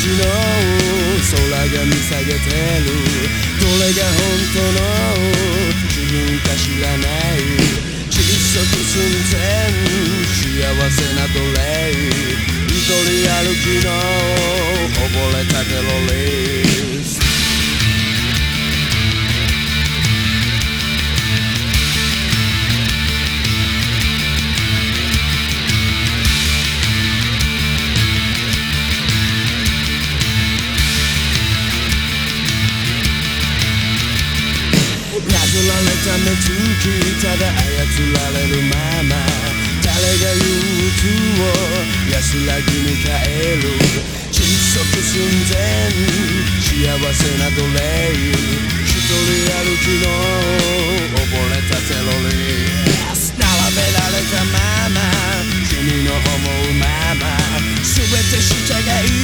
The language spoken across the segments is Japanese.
星の空が見下げてる。どれが本当の自分か知らない。窒息寸前幸せな奴隷。一人歩きの溺れたテロリなぞられた目つきただ操られるまま誰が憂鬱を安らぎに変える窒息寸前幸せな奴隷一人歩きの溺れたテロリ並べられたまま君の思うまま全て従い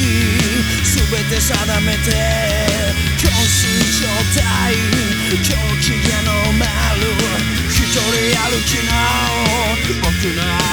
全て定めて昏睡状態る気の僕の